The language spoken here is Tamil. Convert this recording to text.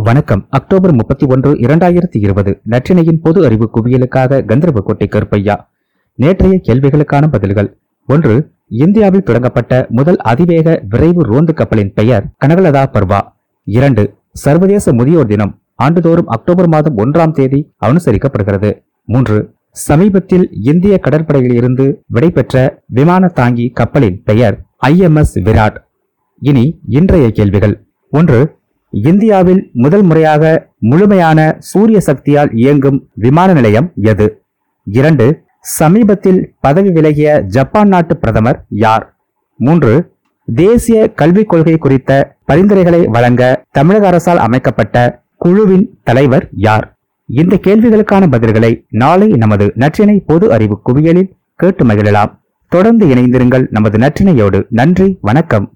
வணக்கம். அக்டோபர் முப்பத்தி ஒன்று இரண்டாயிரத்தி இருபது. நற்றினையின் பொது அறிவு குவியலுக்காக கந்தர்வக்கோட்டை கருப்பையா. நேற்றைய கேள்விகளுக்கான பதில்கள். ஒன்று இந்தியாவில் தொடங்கப்பட்ட முதல் அதிவேக விரைவு ரோந்து கப்பலின் பெயர் கனகலதா பர்வா. இரண்டு சர்வதேச முதியோர் தினம் ஆண்டுதோறும் அக்டோபர் மாதம் ஒன்றாம் தேதி அனுசரிக்கப்படுகிறது. மூன்று சமீபத்தில் இந்திய கடற்படையில் இருந்து விடைபெற்ற விமான தாங்கி கப்பலின் பெயர் ஐஎம்எஸ் விராட். இனி இன்றைய கேள்விகள். ஒன்று இந்தியாவில் முதல் முறையாக முழுமையான சூரிய சக்தியால் இயங்கும் விமான நிலையம் எது? இரண்டு சமீபத்தில் பதவி விலகிய ஜப்பான் நாட்டு பிரதமர் யார்? மூன்று தேசிய கல்விக் கொள்கை குறித்த பரிந்துரைகளை வழங்க தமிழக அரசால் அமைக்கப்பட்ட குழுவின் தலைவர் யார்? இந்த கேள்விகளுக்கான பதில்களை நாளை நமது நற்றினை பொது அறிவு குவியலில் கேட்டு மகிழலாம். தொடர்ந்து இணைந்திருங்கள் நமது நற்றினையோடு நன்றி வணக்கம்.